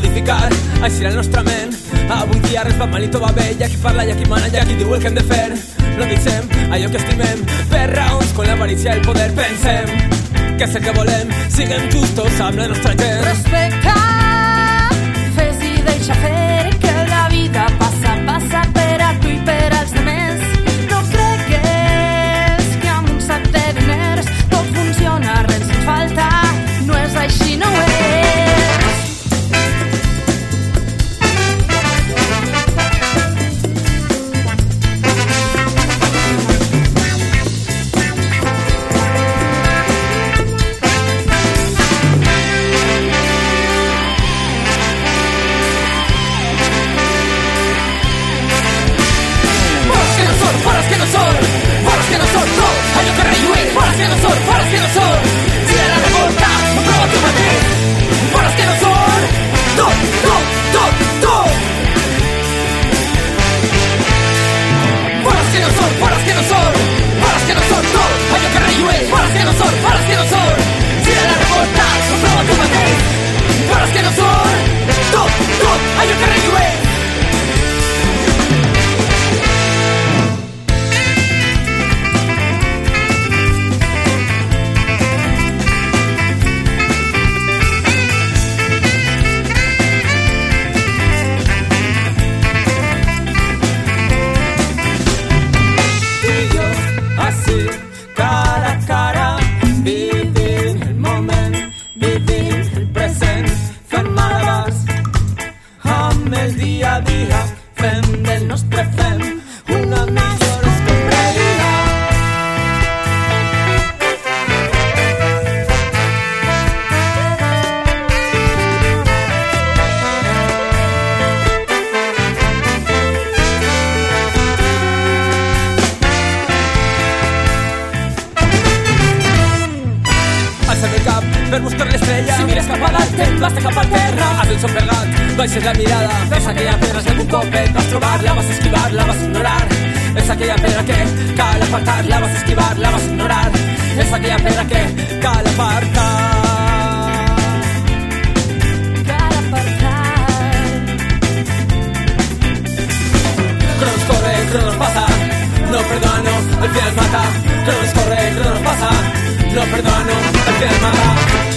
justificar així la nostra ment. Avui dia res va mal i tot va bé. Hi ha qui parla, hi ha qui mana, hi ha qui diu el que hem de fer. No deixem allò que estimem. Per raons com l'avarícia el poder pensem. Que és el que volem. Siguem justos amb la nostra gent. Respecta, fes i deixa fer dia a dia, fem del nostre fem Alça el cap per buscar l'estrella. Si mires cap a dalt, te'n vas de cap a terra. Has pegat, baixes la mirada. És aquella pedra que algun cop et vas trobar, la vas esquivar, la vas ignorar. És aquella pedra que cal apartar, la vas esquivar, la vas ignorar. És aquella pedra que cal apartar. Cronos corre, Cronos pasa. No perdona, el final mata. Cronos corre, Cronos pasa. No perdona, el mata.